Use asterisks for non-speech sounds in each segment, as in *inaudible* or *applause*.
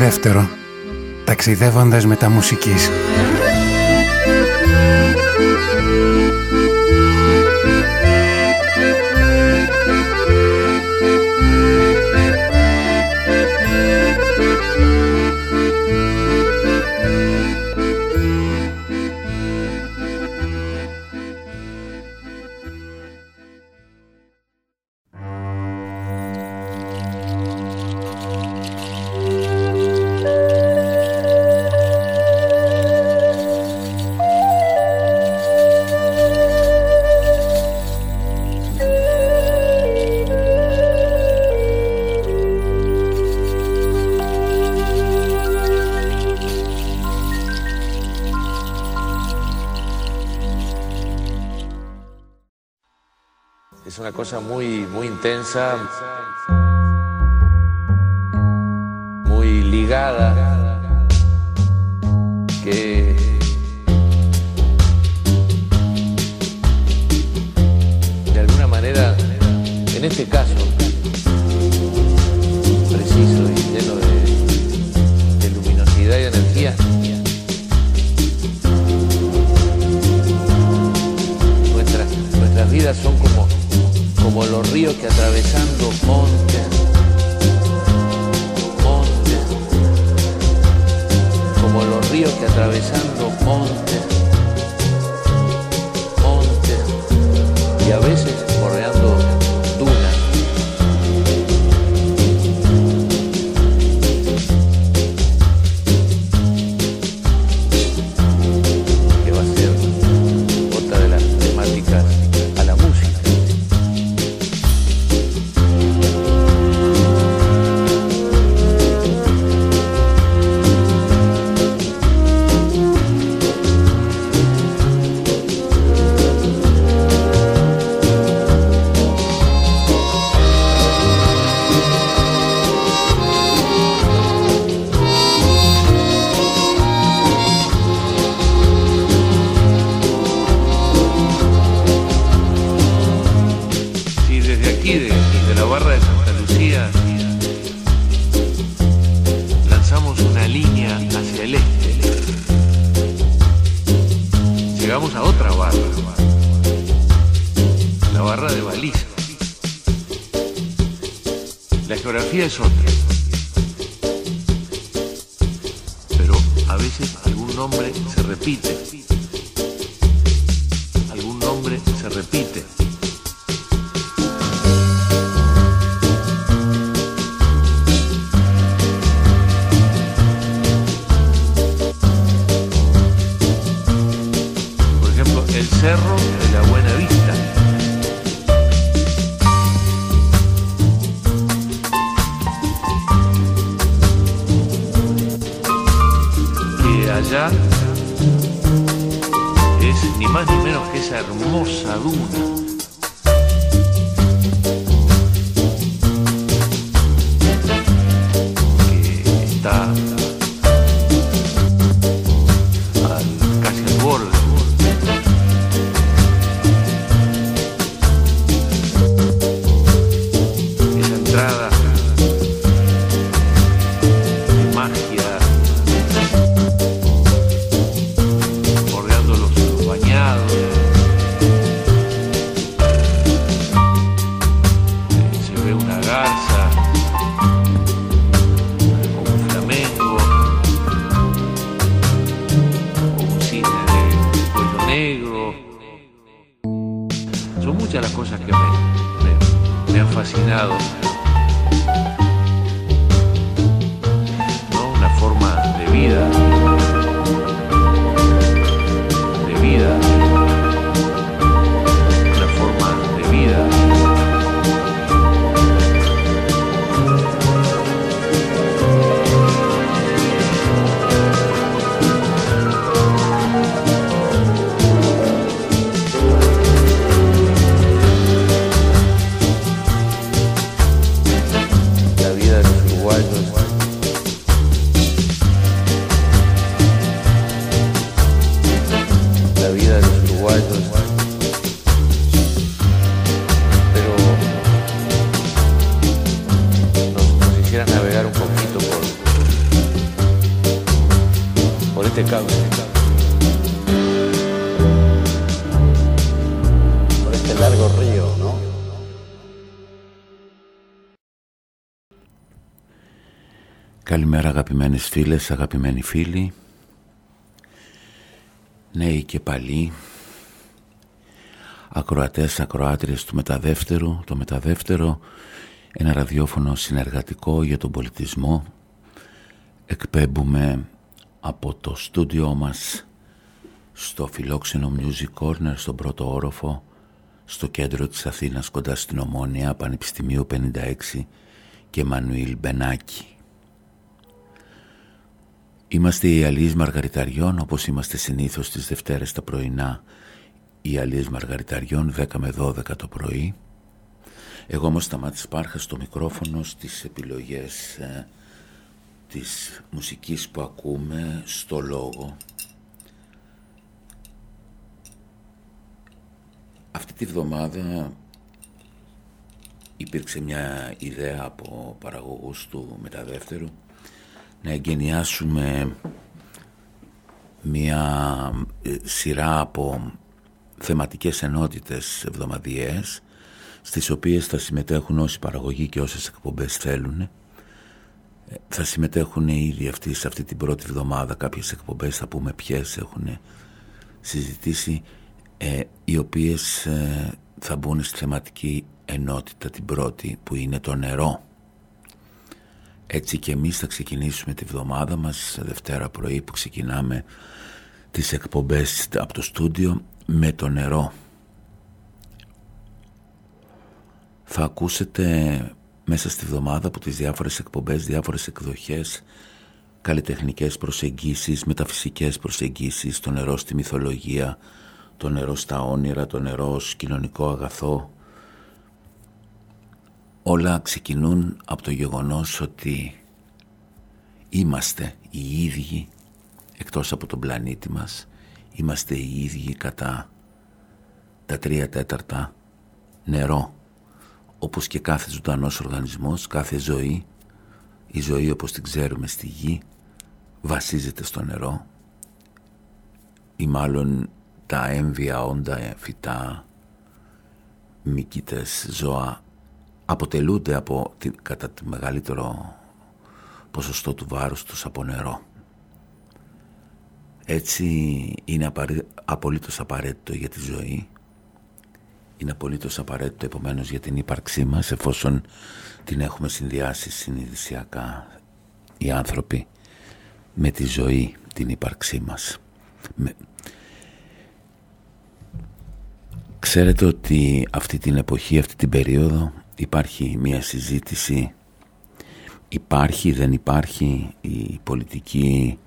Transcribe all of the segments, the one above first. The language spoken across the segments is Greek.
δεύτερο, ταξιδεύοντας με τα μουσικής. some Αγαπημένες φίλες, αγαπημένοι φίλοι. Νέοι και παλιοί. Ακροατές, ακροάτριες του Μεταδεύτερου Το Μεταδεύτερο. Ένα ραδιόφωνο συνεργατικό για τον πολιτισμό. Εκπέμπουμε από το στούντιό μας Στο φιλόξενο Music Corner Στον πρώτο όροφο Στο κέντρο της Αθήνας κοντά στην Ομόνια Πανεπιστημίου 56 και Μανουήλ Μπενάκη Είμαστε οι Αλίες Μαργαριταριών όπως είμαστε συνήθως τις Δευτέρες τα πρωινά. Οι Αλίες Μαργαριταριών 10 με 12 το πρωί. Εγώ όμως σταμάτησα Πάρχα στο μικρόφωνο στις επιλογές ε, της μουσικής που ακούμε στο λόγο. Αυτή τη βδομάδα υπήρξε μια ιδέα από παραγωγούς του μεταδεύτερου να εγκαινιάσουμε μια ε, σειρά από θεματικές ενότητες εβδομαδιαίες στις οποίες θα συμμετέχουν όσοι παραγωγοί και όσες εκπομπές θέλουν. Ε, θα συμμετέχουν ήδη αυτοί σε αυτή την πρώτη εβδομάδα κάποιες εκπομπές, θα πούμε ποιες έχουν συζητήσει, ε, οι οποίες θα μπουν στη θεματική ενότητα την πρώτη που είναι το νερό. Έτσι και εμείς θα ξεκινήσουμε τη βδομάδα μας Δευτέρα πρωί που ξεκινάμε τις εκπομπές από το στούντιο με το νερό. Θα ακούσετε μέσα στη βδομάδα από τις διάφορες εκπομπές, διάφορες εκδοχές, καλλιτεχνικές προσεγγίσεις, μεταφυσικές προσεγγίσεις, το νερό στη μυθολογία, το νερό στα όνειρα, το νερό ως κοινωνικό αγαθό, όλα ξεκινούν από το γεγονός ότι είμαστε οι ίδιοι εκτός από τον πλανήτη μας είμαστε οι ίδιοι κατά τα τρία τέταρτα νερό όπως και κάθε ζωντανός οργανισμός, κάθε ζωή. Η ζωή όπως την ξέρουμε στη γη βασίζεται στο νερό. Ή μάλλον τα έμβια όντα, φυτά, μυκήτες, ζώα αποτελούνται από, κατά το μεγαλύτερο ποσοστό του βάρους τους από νερό. Έτσι είναι απολύτως απαραίτητο για τη ζωή, είναι απολύτως απαραίτητο επομένως για την ύπαρξή μας εφόσον την έχουμε συνδυάσει συνειδησιακά οι άνθρωποι με τη ζωή την ύπαρξή μας. Ξέρετε ότι αυτή την εποχή, αυτή την περίοδο υπάρχει μια συζήτηση. Υπάρχει, δεν υπάρχει. Η πολιτική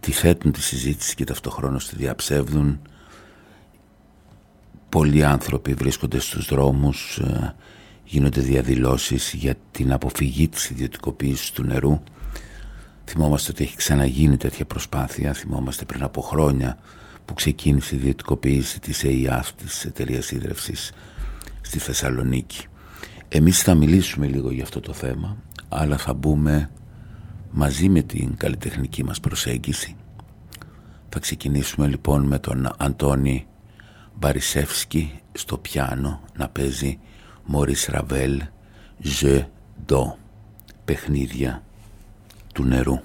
τη θέτουν τη συζήτηση και ταυτοχρόνως τη διαψεύδουν. Πολλοί άνθρωποι βρίσκονται στους δρόμους ε, γίνονται διαδηλώσεις για την αποφυγή της ιδιωτικοποίησης του νερού. Θυμόμαστε ότι έχει ξαναγίνει τέτοια προσπάθεια θυμόμαστε πριν από χρόνια που ξεκίνησε η ιδιωτικοποίηση της ΕΙΑΦ της εταιρείας ίδρευσης στη Θεσσαλονίκη εμείς θα μιλήσουμε λίγο για αυτό το θέμα, αλλά θα μπούμε μαζί με την καλλιτεχνική μας προσέγγιση. Θα ξεκινήσουμε λοιπόν με τον Αντώνη Μπαρισεύσκη στο πιάνο να παίζει Μωρίς Ραβέλ, «Je Do», παιχνίδια του νερού.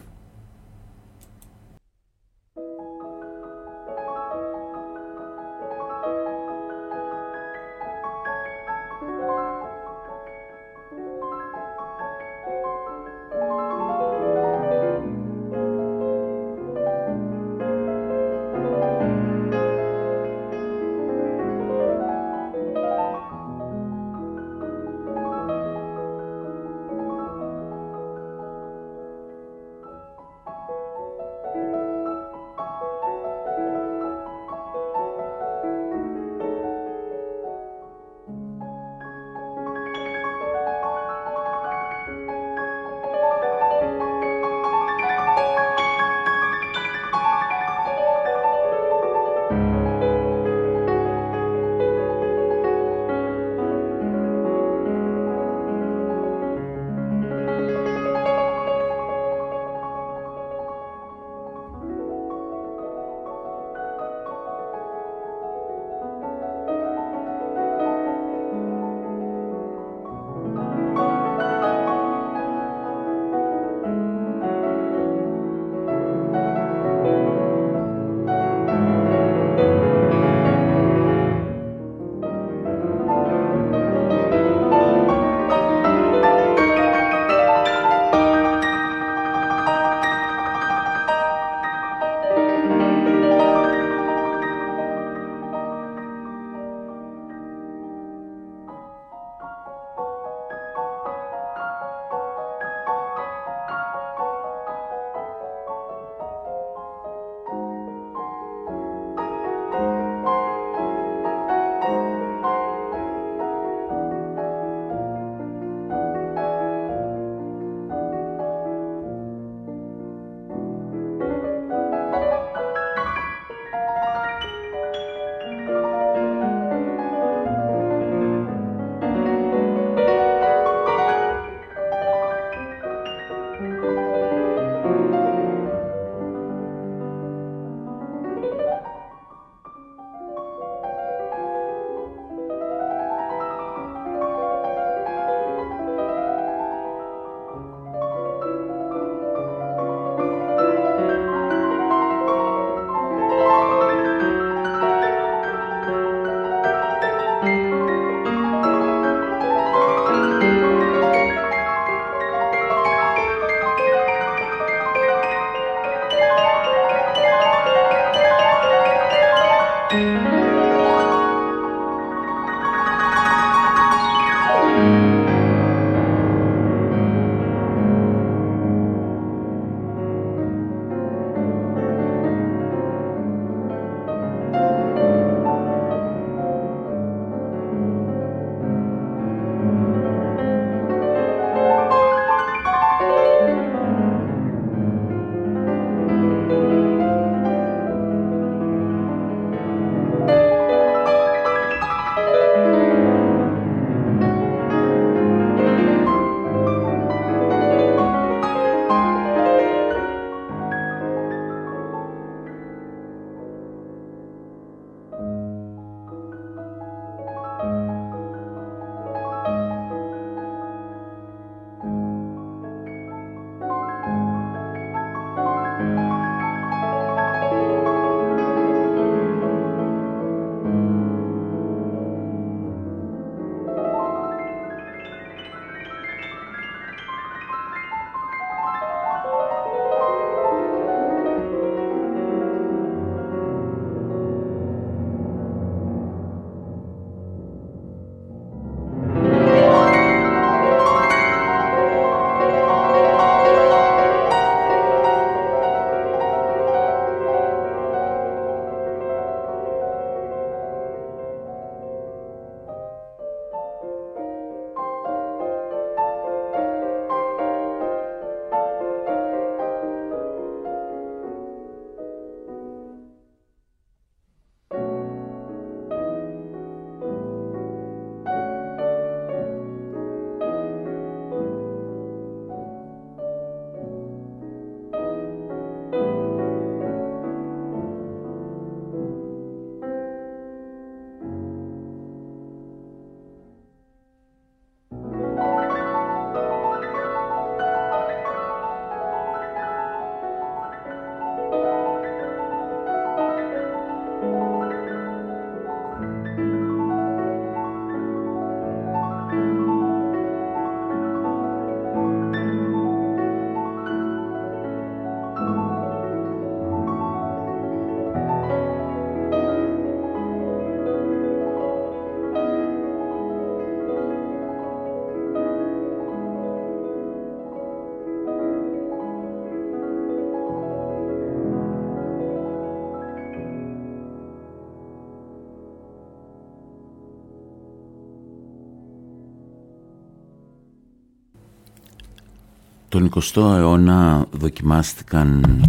Τον 20ο αιώνα δοκιμάστηκαν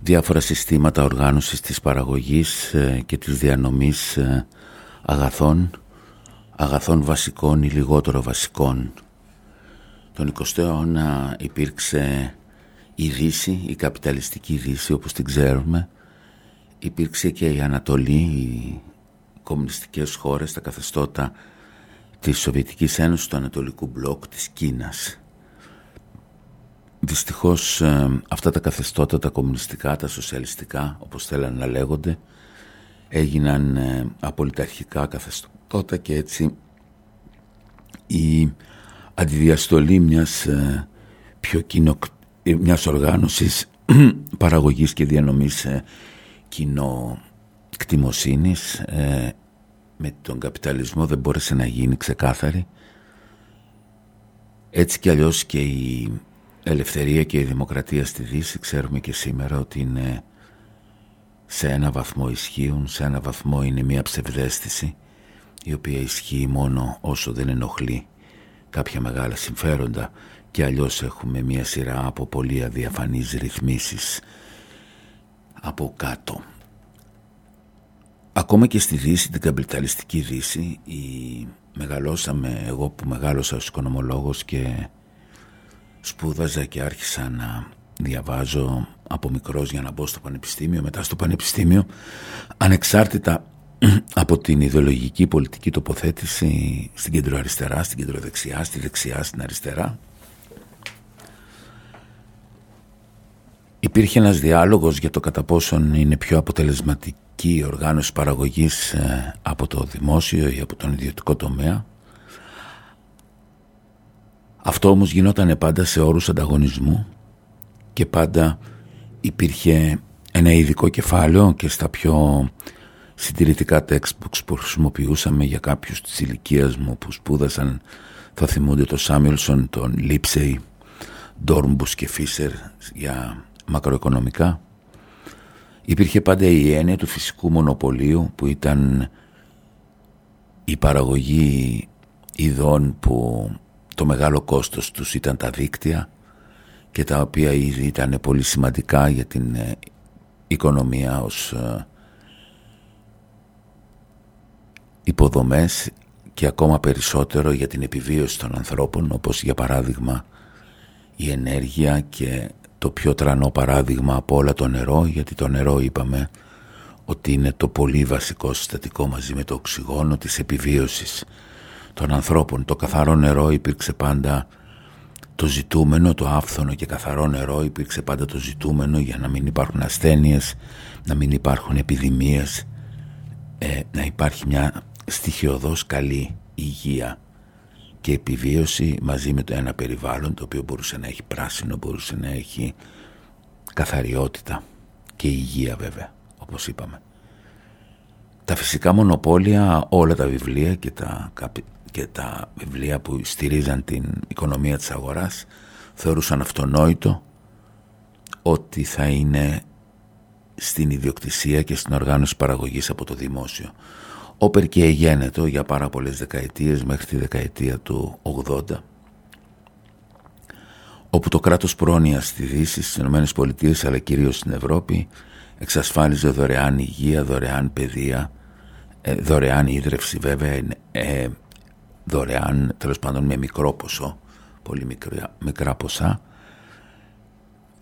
διάφορα συστήματα οργάνωσης της παραγωγής ε, και της διανομής ε, αγαθών, αγαθών βασικών ή λιγότερο βασικών. Τον 20ο αιώνα υπήρξε η Δύση, η καπιταλιστική Δύση όπως την ξέρουμε, υπήρξε και η Ανατολή, οι κομμουνιστικές χώρες, τα καθεστώτα της Σοβιετικής Ένωσης, του Ανατολικού Μπλοκ, της Κίνας. Δυστυχώς ε, αυτά τα καθεστώτα, τα κομμουνιστικά, τα σοσιαλιστικά, όπως θέλαν να λέγονται, έγιναν ε, απολυταρχικά καθεστώτα και έτσι η αντιδιαστολή μιας ε, πιο κοινο, μιας οργάνωσης *clears throat* παραγωγής και διανομής κοινοκτημοσύνης με τον καπιταλισμό δεν μπόρεσε να γίνει ξεκάθαρη. Έτσι κι αλλιώς και η ελευθερία και η δημοκρατία στη Δύση ξέρουμε και σήμερα ότι είναι σε ένα βαθμό ισχύουν, σε ένα βαθμό είναι μια ψευδέστηση η οποία ισχύει μόνο όσο δεν ενοχλεί κάποια μεγάλα συμφέροντα και αλλιώς έχουμε μια σειρά από πολύ αδιαφανείς ρυθμίσεις από κάτω. Ακόμα και στη Δύση, την καπιταλιστική Δύση, η... μεγαλώσαμε, εγώ που μεγάλωσα ως οικονομολόγος και σπούδαζα και άρχισα να διαβάζω από μικρός για να μπω στο πανεπιστήμιο, μετά στο πανεπιστήμιο, ανεξάρτητα από την ιδεολογική πολιτική τοποθέτηση στην κεντροαριστερά, στην κεντροδεξιά, στη δεξιά, στην αριστερά. Υπήρχε ένας διάλογος για το κατά πόσον είναι πιο αποτελεσματική η οργάνωση παραγωγής ε, από το δημόσιο ή από τον ιδιωτικό τομέα αυτό όμως γινόταν πάντα σε όρους ανταγωνισμού και πάντα υπήρχε ένα ειδικό κεφάλαιο και στα πιο συντηρητικά textbooks που χρησιμοποιούσαμε για κάποιους της ηλικίας μου που σπούδασαν θα θυμούνται το Σάμιλσον, τον Λίψεϊ, Ντόρμπους και Φίσερ για μακροοικονομικά. Υπήρχε πάντα η έννοια του φυσικού μονοπωλίου που ήταν η παραγωγή ειδών που το μεγάλο κόστος τους ήταν τα δίκτυα και τα οποία ήδη ήταν πολύ σημαντικά για την ε, οικονομία ως ε, υποδομές και ακόμα περισσότερο για την επιβίωση των ανθρώπων όπως για παράδειγμα η ενέργεια και το πιο τρανό παράδειγμα από όλα το νερό γιατί το νερό είπαμε ότι είναι το πολύ βασικό συστατικό μαζί με το οξυγόνο της επιβίωσης των ανθρώπων. Το καθαρό νερό υπήρξε πάντα το ζητούμενο, το άφθονο και καθαρό νερό υπήρξε πάντα το ζητούμενο για να μην υπάρχουν ασθένειες, να μην υπάρχουν επιδημίες, ε, να υπάρχει μια στοιχειοδός καλή υγεία και επιβίωση μαζί με το ένα περιβάλλον το οποίο μπορούσε να έχει πράσινο, μπορούσε να έχει καθαριότητα και υγεία βέβαια, όπως είπαμε. Τα φυσικά μονοπόλια, όλα τα βιβλία και τα και τα βιβλία που στηρίζαν την οικονομία της αγοράς θεωρούσαν αυτονόητο ότι θα είναι στην ιδιοκτησία και στην οργάνωση παραγωγής από το δημόσιο. Όπερ και εγένετο για πάρα πολλές δεκαετίες μέχρι τη δεκαετία του 80 όπου το κράτος πρόνοιας στη Δύση, στις ΗΠΑ αλλά κυρίως στην Ευρώπη εξασφάλιζε δωρεάν υγεία, δωρεάν παιδεία, ε, δωρεάν ίδρυυση βέβαια, ε, δωρεάν, τέλος πάντων με μικρό ποσό, πολύ μικρά, μικρά ποσά,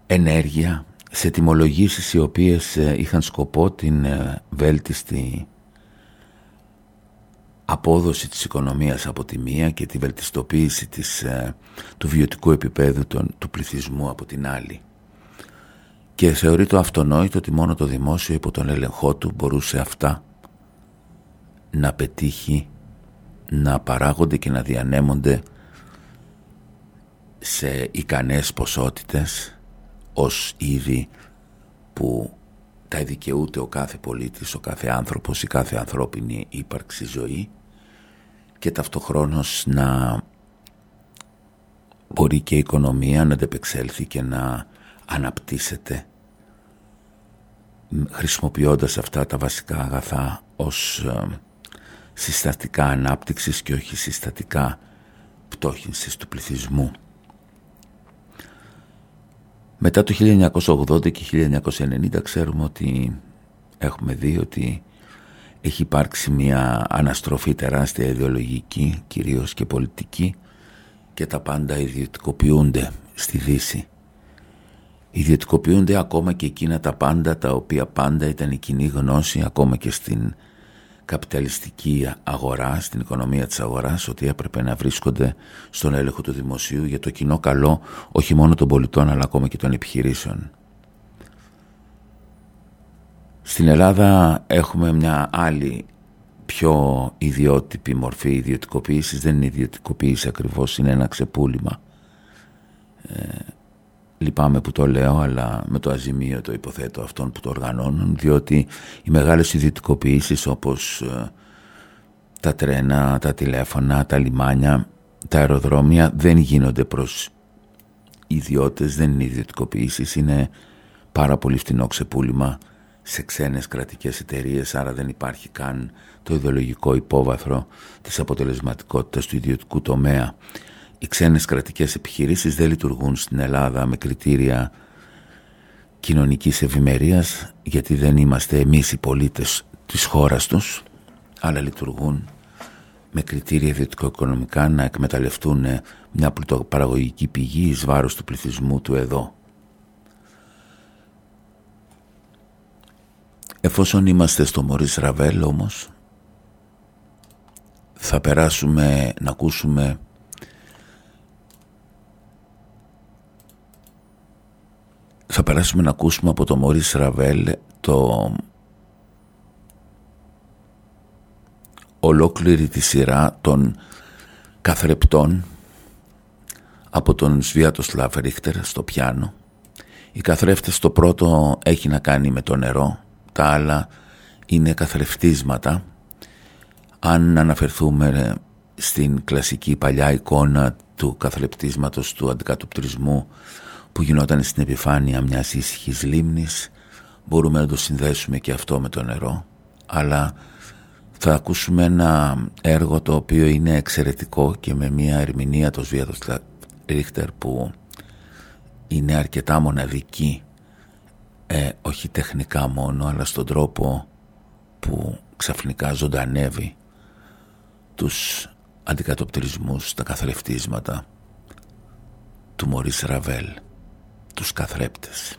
ενέργεια, σε τιμολογήσεις οι οποίες ε, είχαν σκοπό την ε, βέλτιστη απόδοση της οικονομίας από τη μία και τη βελτιστοποίηση της, ε, του βιωτικού επίπεδου του πληθυσμού από την άλλη. Και θεωρεί το αυτονόητο ότι μόνο το δημόσιο υπό τον έλεγχό του μπορούσε αυτά να πετύχει να παράγονται και να διανέμονται σε ικανές ποσότητες ως είδη που τα δικαιούται ο κάθε πολίτης, ο κάθε άνθρωπος, η κάθε ανθρώπινη ύπαρξη ζωή και ταυτοχρόνως να μπορεί και η οικονομία να αντεπεξέλθει και να αναπτύσσεται χρησιμοποιώντας αυτά τα βασικά αγαθά ως ε, συστατικά ανάπτυξης και όχι συστατικά πτώχυνσης του πληθυσμού. Μετά το 1980 και 1990 ξέρουμε ότι έχουμε δει ότι έχει υπάρξει μια αναστροφή τεράστια ιδεολογική, κυρίως και πολιτική και τα πάντα ιδιωτικοποιούνται στη Δύση. Ιδιωτικοποιούνται ακόμα και εκείνα τα πάντα τα οποία πάντα ήταν η κοινή γνώση ακόμα και στην καπιταλιστική αγορά, στην οικονομία της αγοράς ότι έπρεπε να βρίσκονται στον έλεγχο του δημοσίου για το κοινό καλό όχι μόνο των πολιτών αλλά ακόμα και των επιχειρήσεων. Στην Ελλάδα έχουμε μια άλλη πιο ιδιότυπη μορφή ιδιωτικοποίησης δεν είναι ιδιωτικοποίηση ακριβώς είναι ένα ξεπούλημα ε, λυπάμαι που το λέω αλλά με το αζημίο το υποθέτω αυτών που το οργανώνουν διότι οι μεγάλες ιδιωτικοποιήσεις όπως ε, τα τρένα, τα τηλέφωνα, τα λιμάνια, τα αεροδρόμια δεν γίνονται προς ιδιώτες, δεν είναι ιδιωτικοποιήσεις, είναι πάρα πολύ φτηνό ξεπούλημα σε ξένες κρατικές εταιρείες άρα δεν υπάρχει καν το ιδεολογικό υπόβαθρο της αποτελεσματικότητας του ιδιωτικού τομέα. Οι ξένες κρατικές επιχειρήσεις δεν λειτουργούν στην Ελλάδα με κριτήρια κοινωνικής ευημερίας γιατί δεν είμαστε εμείς οι πολίτες της χώρας τους αλλά λειτουργούν με κριτήρια ιδιωτικο-οικονομικά να εκμεταλλευτούν μια πλουτοπαραγωγική πηγή εις βάρος του πληθυσμού του εδώ. Εφόσον είμαστε στο Μωρίς Ραβέλ όμως θα περάσουμε να ακούσουμε θα περάσουμε να ακούσουμε από το Μωρίς Ραβέλ το ολόκληρη τη σειρά των καθρεπτών από τον Σβιάτοσλαβ Ρίχτερ στο πιάνο. Οι καθρέφτες το πρώτο έχει να κάνει με το νερό, τα άλλα είναι καθρεφτίσματα. Αν αναφερθούμε στην κλασική παλιά εικόνα του καθρεπτίσματος του αντικατοπτρισμού που γινόταν στην επιφάνεια μιας ήσυχης λίμνης μπορούμε να το συνδέσουμε και αυτό με το νερό αλλά θα ακούσουμε ένα έργο το οποίο είναι εξαιρετικό και με μια ερμηνεία το Σβίατος Ρίχτερ που είναι αρκετά μοναδική ε, όχι τεχνικά μόνο αλλά στον τρόπο που ξαφνικά ζωντανεύει τους αντικατοπτρισμούς, τα καθρεφτίσματα του Μωρίς Ραβέλ, τους καθρέπτες.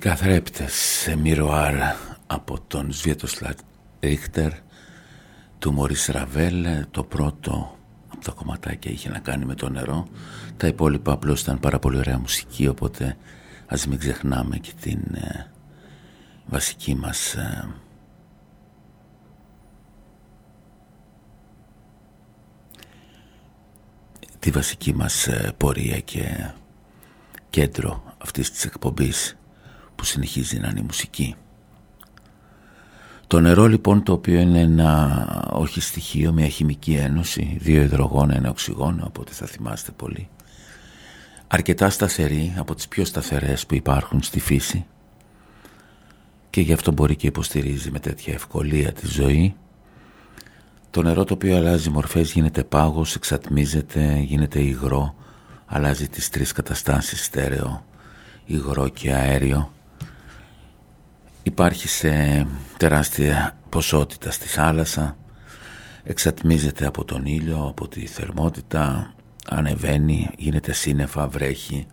Καθρέπτες σε μυροάρ από τον Σβιέτοσλαβ Ρίχτερ του Μωρίς Ραβέλ. Το πρώτο από τα κομματάκια είχε να κάνει με το νερό. Τα υπόλοιπα απλώς ήταν πάρα πολύ ωραία μουσική οπότε ας μην ξεχνάμε και την ε, βασική μας ε, τη βασική μας ε, πορεία και κέντρο αυτής της εκπομπής που συνεχίζει να είναι η μουσική. Το νερό λοιπόν το οποίο είναι ένα όχι στοιχείο, μια χημική ένωση, δύο υδρογόνα, ένα οξυγόνο, από ό,τι θα θυμάστε πολύ. Αρκετά σταθερή, από τις πιο σταθερές που υπάρχουν στη φύση και γι' αυτό μπορεί και υποστηρίζει με τέτοια ευκολία τη ζωή. Το νερό το οποίο αλλάζει μορφές γίνεται πάγος, εξατμίζεται, γίνεται υγρό, αλλάζει τις τρεις καταστάσεις στέρεο, υγρό και αέριο υπάρχει σε τεράστια ποσότητα στη θάλασσα εξατμίζεται από τον ήλιο, από τη θερμότητα ανεβαίνει, γίνεται σύννεφα, βρέχει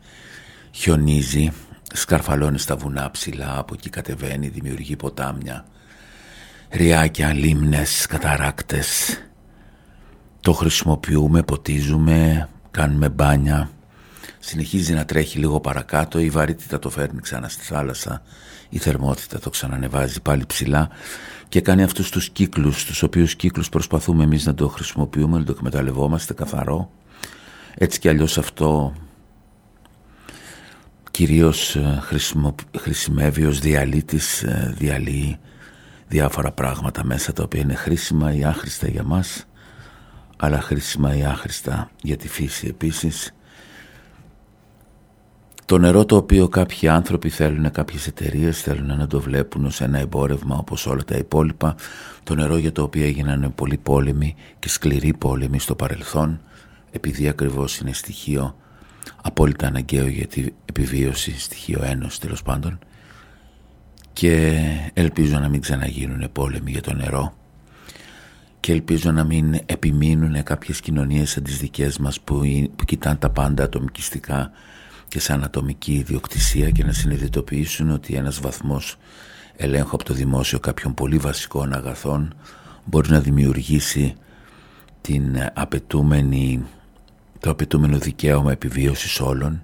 χιονίζει σκαρφαλώνει στα βουνά ψηλά από εκεί κατεβαίνει, δημιουργεί ποτάμια ριάκια, λίμνες, καταράκτες. Το χρησιμοποιούμε, ποτίζουμε κάνουμε μπάνια. Συνεχίζει να τρέχει λίγο παρακάτω η βαρύτητα το φέρνει ξανά στη θάλασσα η θερμότητα το ξανανεβάζει πάλι ψηλά και κάνει αυτούς τους κύκλους, τους οποίους κύκλους προσπαθούμε εμείς να το χρησιμοποιούμε, να το εκμεταλλευόμαστε καθαρό. Έτσι κι αλλιώς αυτό κυρίως ε, χρησιμεύει ως διαλύτης, ε, διαλύει διάφορα πράγματα μέσα τα οποία είναι χρήσιμα ή άχρηστα για μας αλλά χρήσιμα ή άχρηστα για τη φύση επίσης το νερό το οποίο κάποιοι άνθρωποι θέλουν, κάποιες εταιρείες θέλουν να το βλέπουν ως ένα εμπόρευμα όπως όλα τα υπόλοιπα. Το νερό για το οποίο έγιναν πολλοί πόλεμοι και σκληροί πόλεμοι στο παρελθόν επειδή ακριβώς είναι στοιχείο απόλυτα αναγκαίο για την επιβίωση, στοιχείο ένωσης τέλος πάντων και ελπίζω να μην ξαναγίνουν πόλεμοι για το νερό και ελπίζω να μην επιμείνουν κάποιες κοινωνίες σαν τις δικές μας που, που κοιτάνε τα πάντα ατομικιστικά και σαν ατομική ιδιοκτησία και να συνειδητοποιήσουν ότι ένας βαθμός ελέγχου από το δημόσιο κάποιων πολύ βασικών αγαθών μπορεί να δημιουργήσει την απαιτούμενη, το απαιτούμενο δικαίωμα επιβίωσης όλων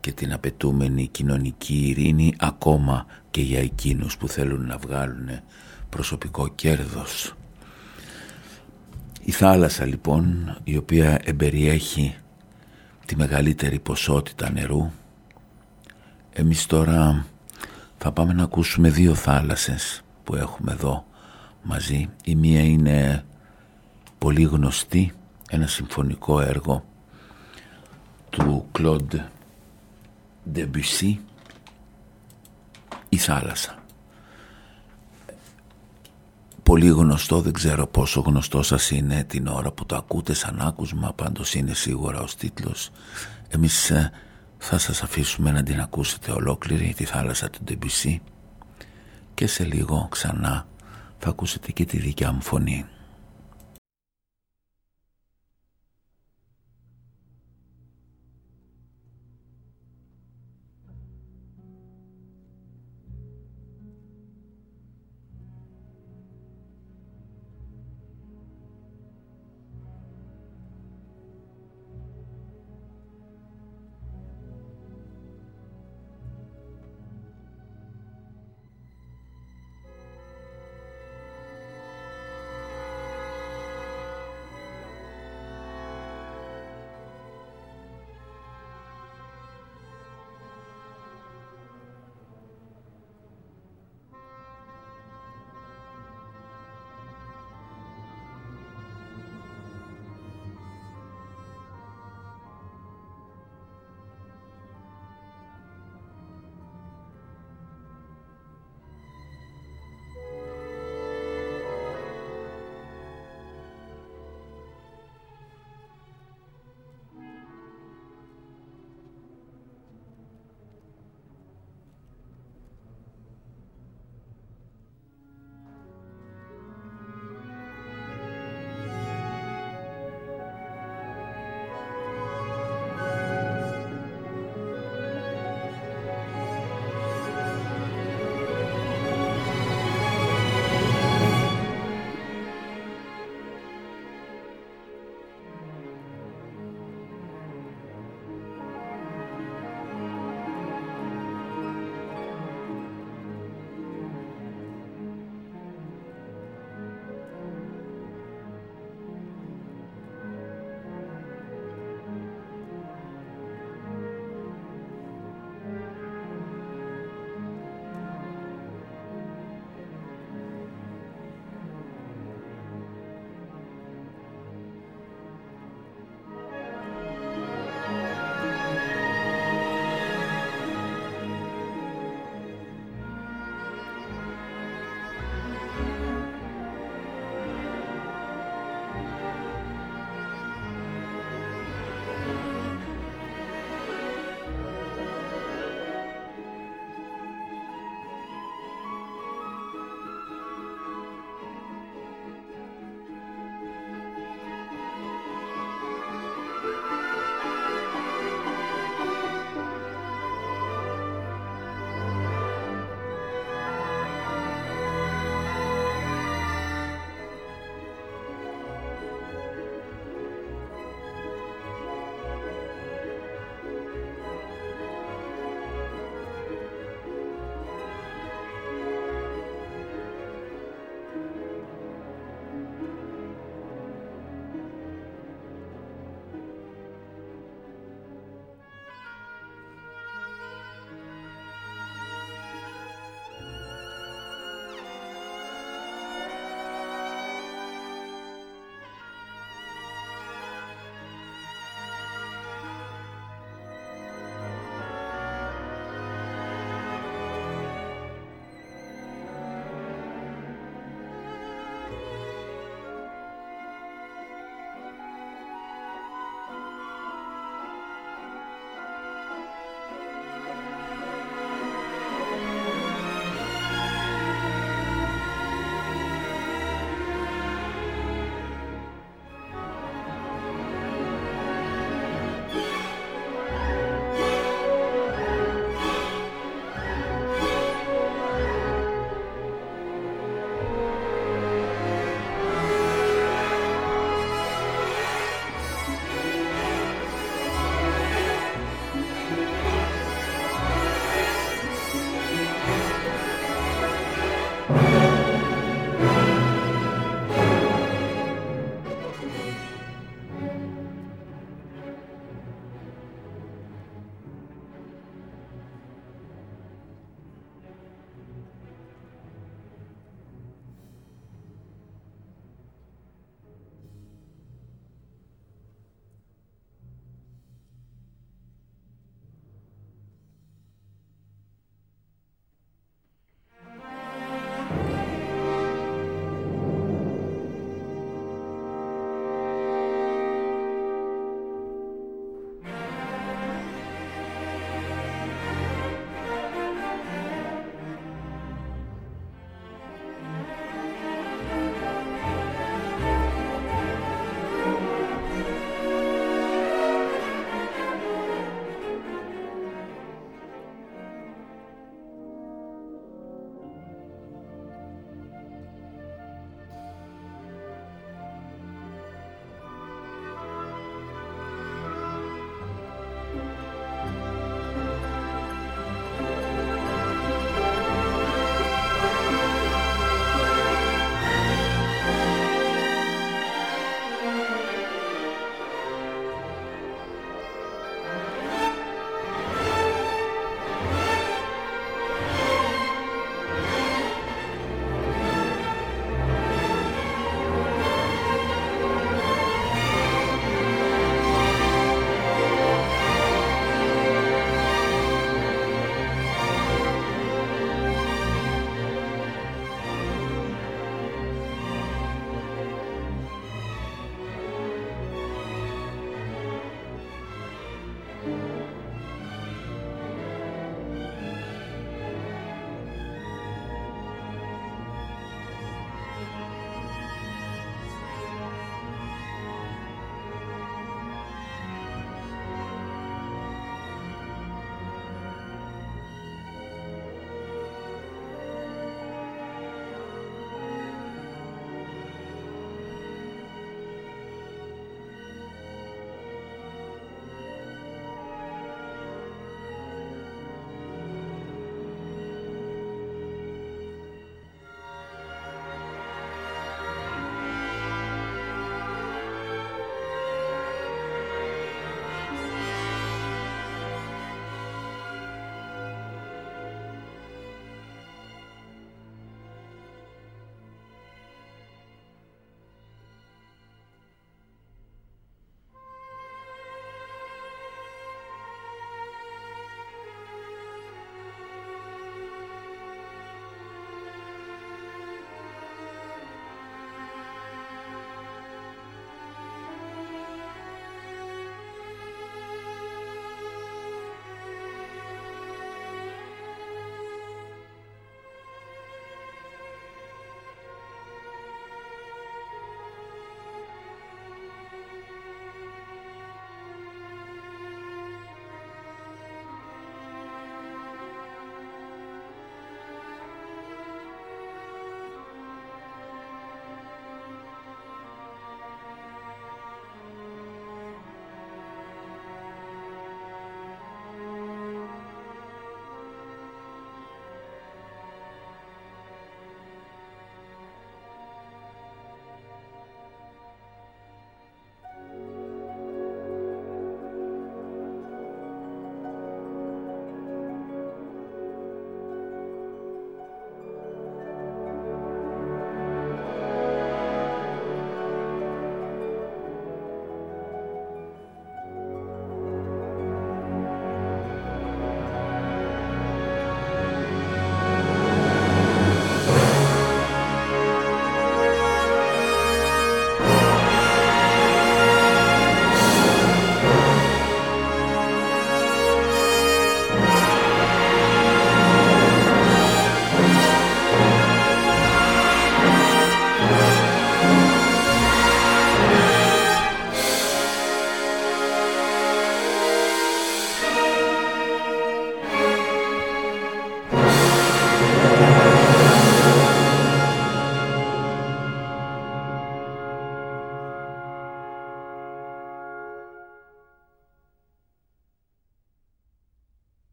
και την απαιτούμενη κοινωνική ειρήνη ακόμα και για εκείνους που θέλουν να βγάλουν προσωπικό κέρδος. Η θάλασσα λοιπόν η οποία εμπεριέχει τη μεγαλύτερη ποσότητα νερού. Εμείς τώρα θα πάμε να ακούσουμε δύο θάλασσες που έχουμε εδώ μαζί. Η μία είναι πολύ γνωστή ένα συμφωνικό έργο του Κλοντ Debussy η θάλασσα πολύ γνωστό, δεν ξέρω πόσο γνωστό σας είναι την ώρα που το ακούτε σαν άκουσμα, πάντως είναι σίγουρα ως τίτλος. Εμείς ε, θα σας αφήσουμε να την ακούσετε ολόκληρη, τη θάλασσα του DBC και σε λίγο ξανά θα ακούσετε και τη δικιά μου φωνή.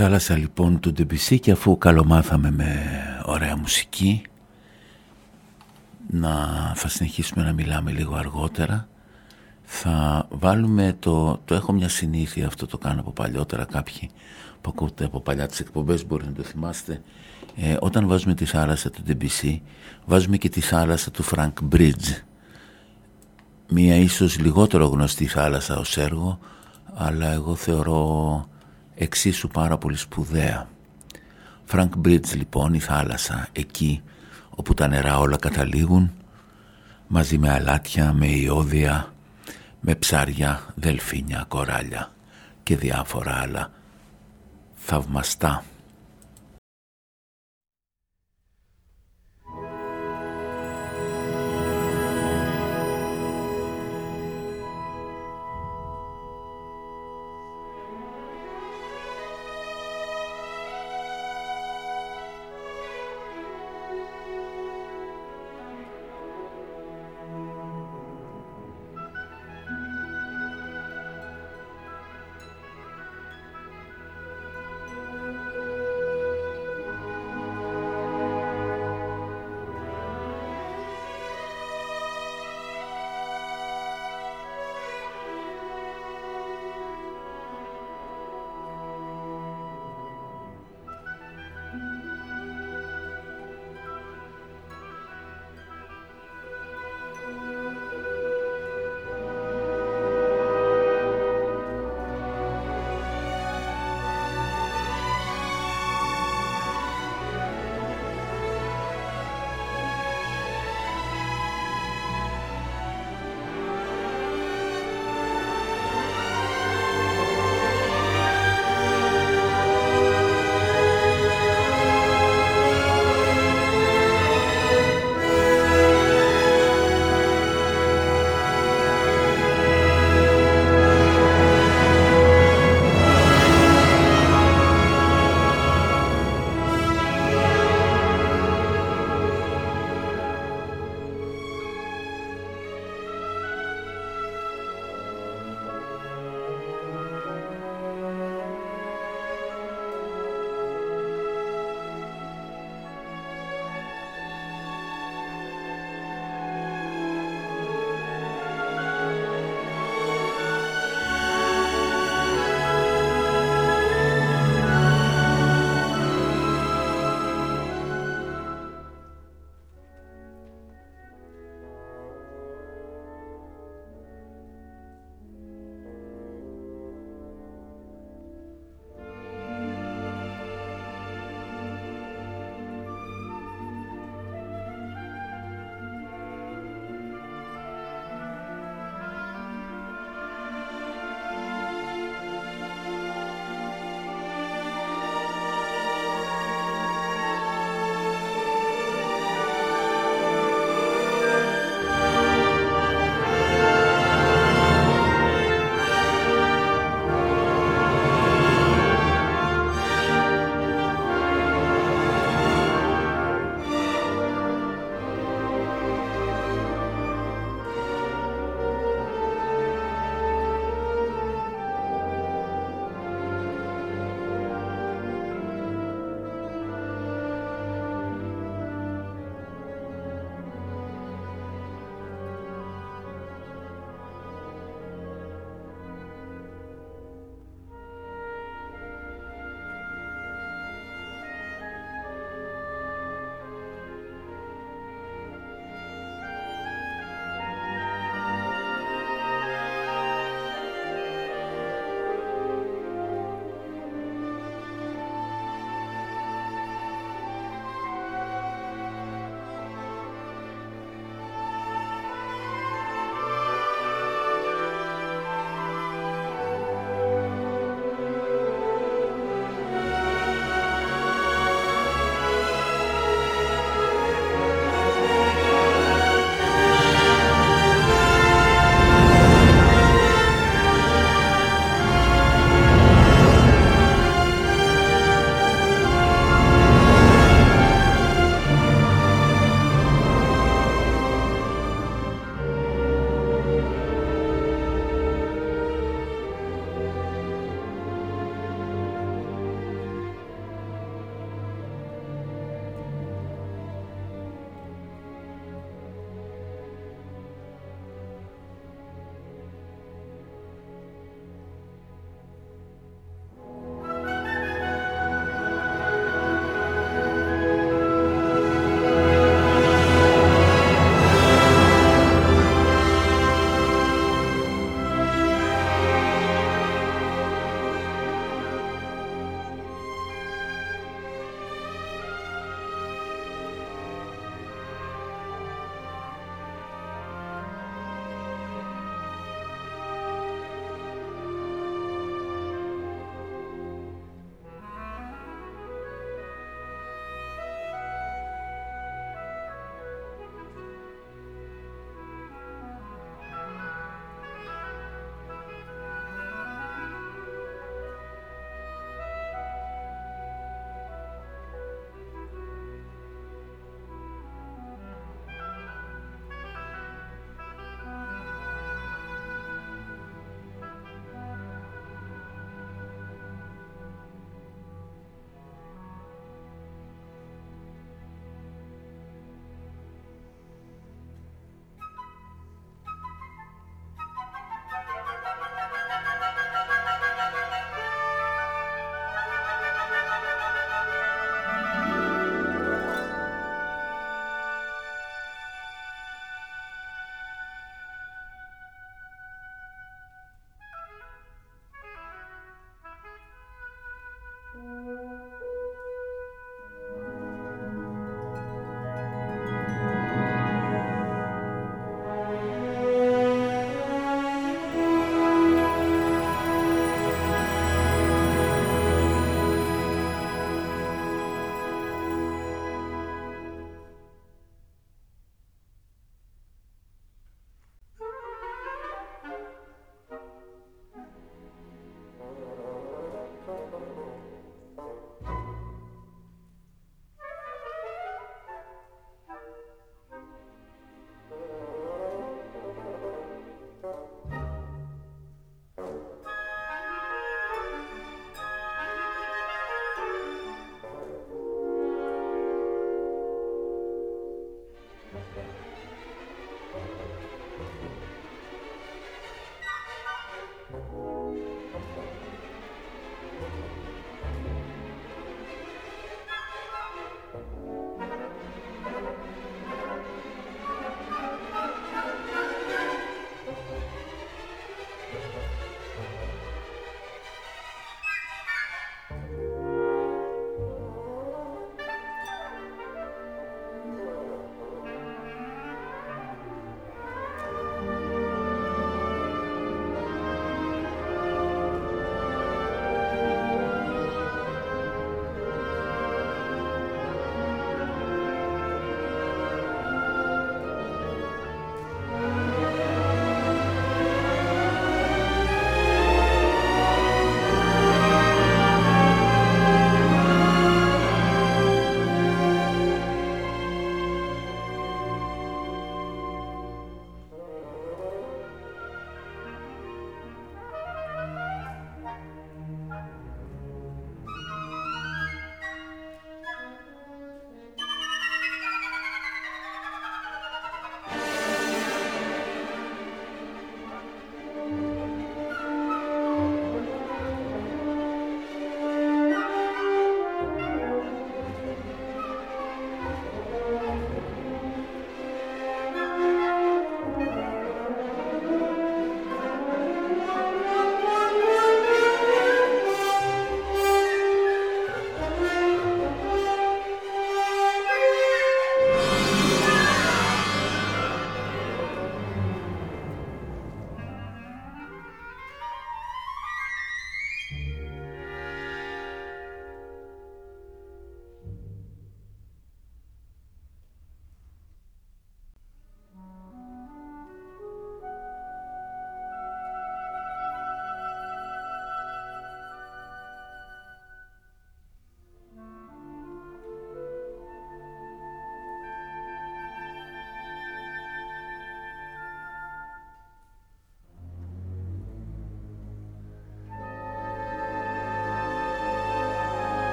Θάλασσα λοιπόν του Ντεμπισί και αφού καλομάθαμε με ωραία μουσική να θα συνεχίσουμε να μιλάμε λίγο αργότερα. Θα βάλουμε το, το έχω μια συνήθεια αυτό το κάνω από παλιότερα κάποιοι που ακούτε από παλιά τις εκπομπές μπορεί να το θυμάστε. Ε, όταν βάζουμε τη θάλασσα του Ντεμπισί βάζουμε και τη θάλασσα του Φρανκ Μπρίτζ μια ίσως λιγότερο γνωστή θάλασσα ως έργο αλλά εγώ θεωρώ εξίσου πάρα πολύ σπουδαία. Φρανκ Μπρίτζ λοιπόν η θάλασσα εκεί όπου τα νερά όλα καταλήγουν μαζί με αλάτια, με ιόδια, με ψάρια, δελφίνια, κοράλια και διάφορα άλλα θαυμαστά.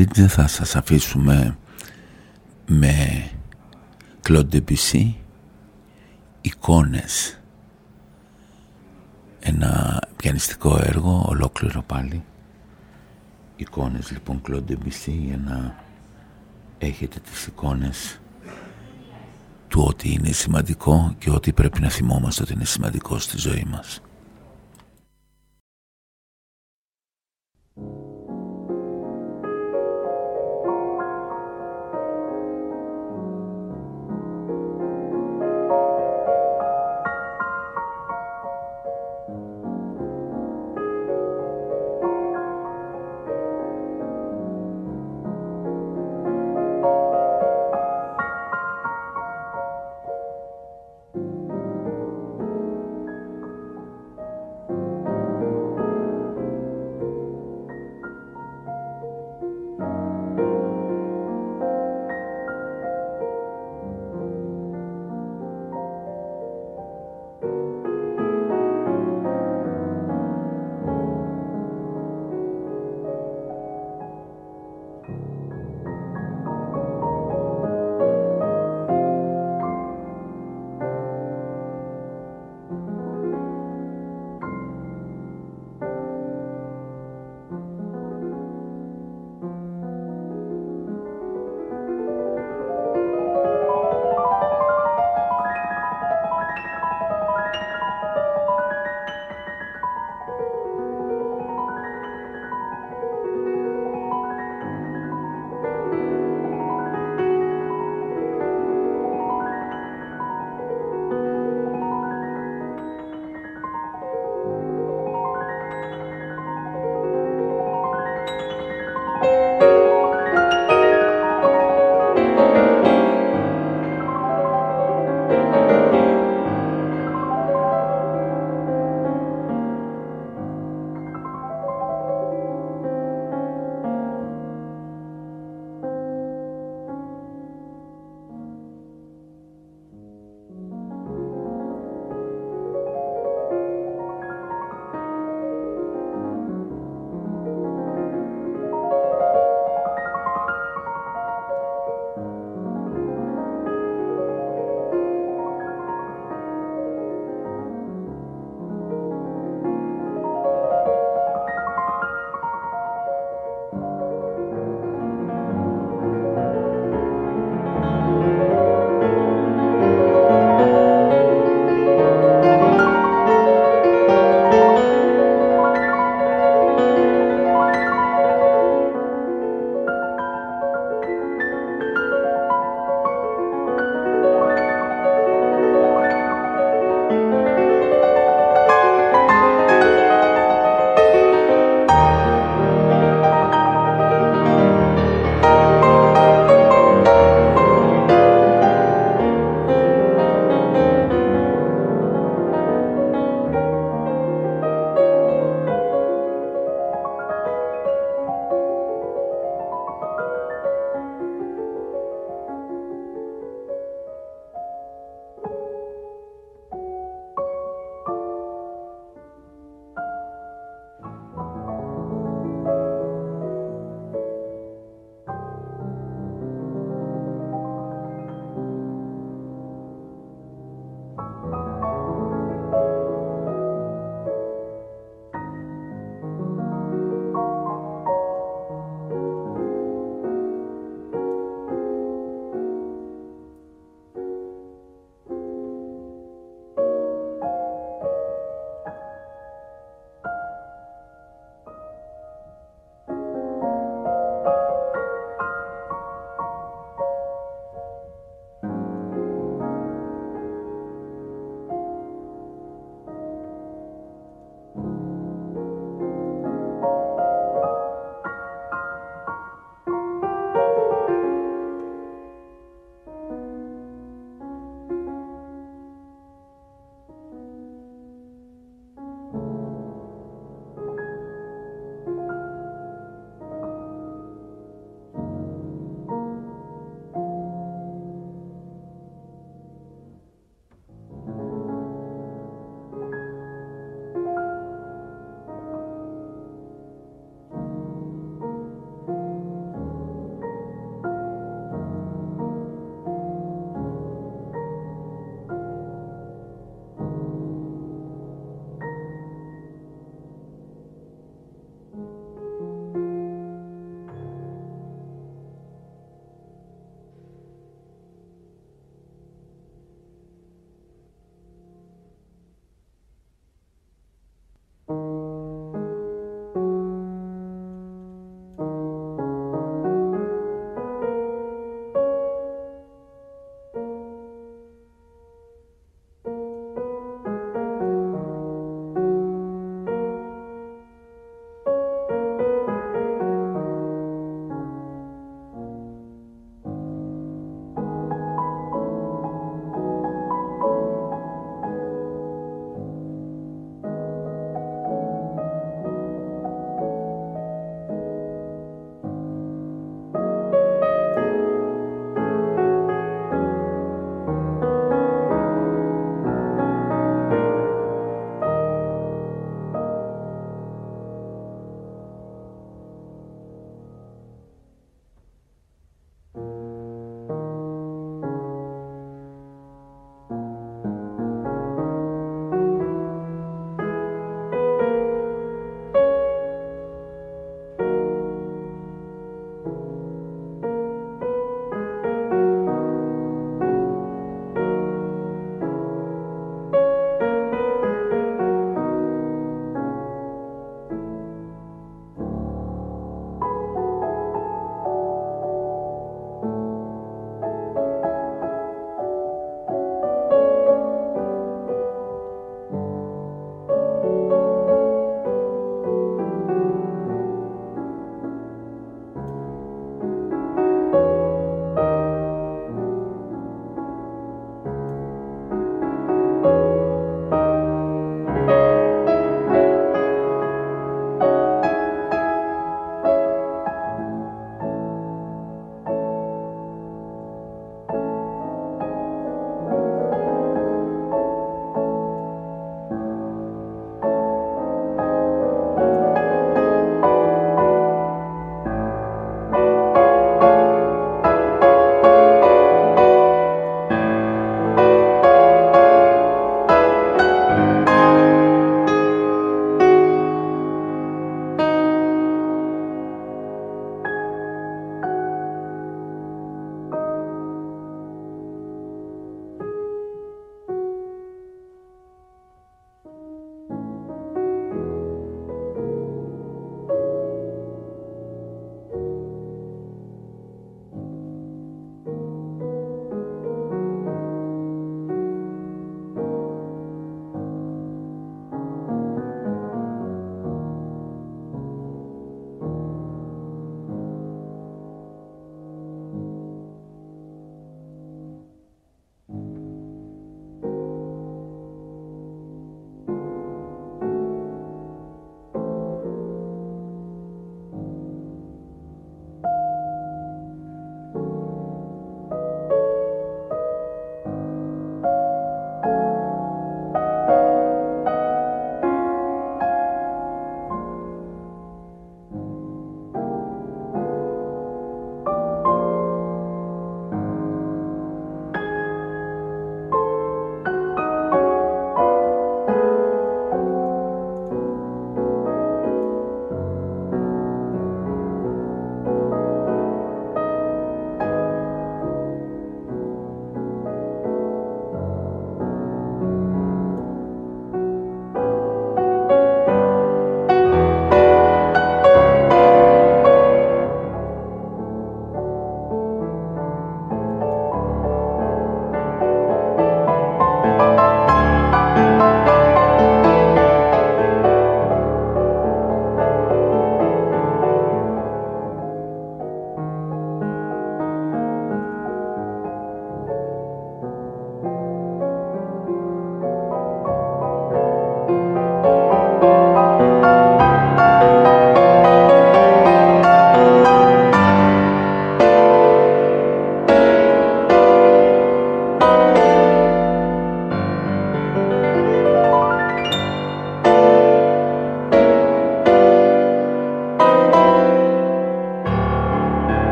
Frank Bridge θα σας αφήσουμε με Claude Debussy εικόνες ένα πιανιστικό έργο ολόκληρο πάλι εικόνες λοιπόν Claude Debussy για να έχετε τις εικόνες του ότι είναι σημαντικό και ότι πρέπει να θυμόμαστε ότι είναι σημαντικό στη ζωή μας.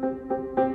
Música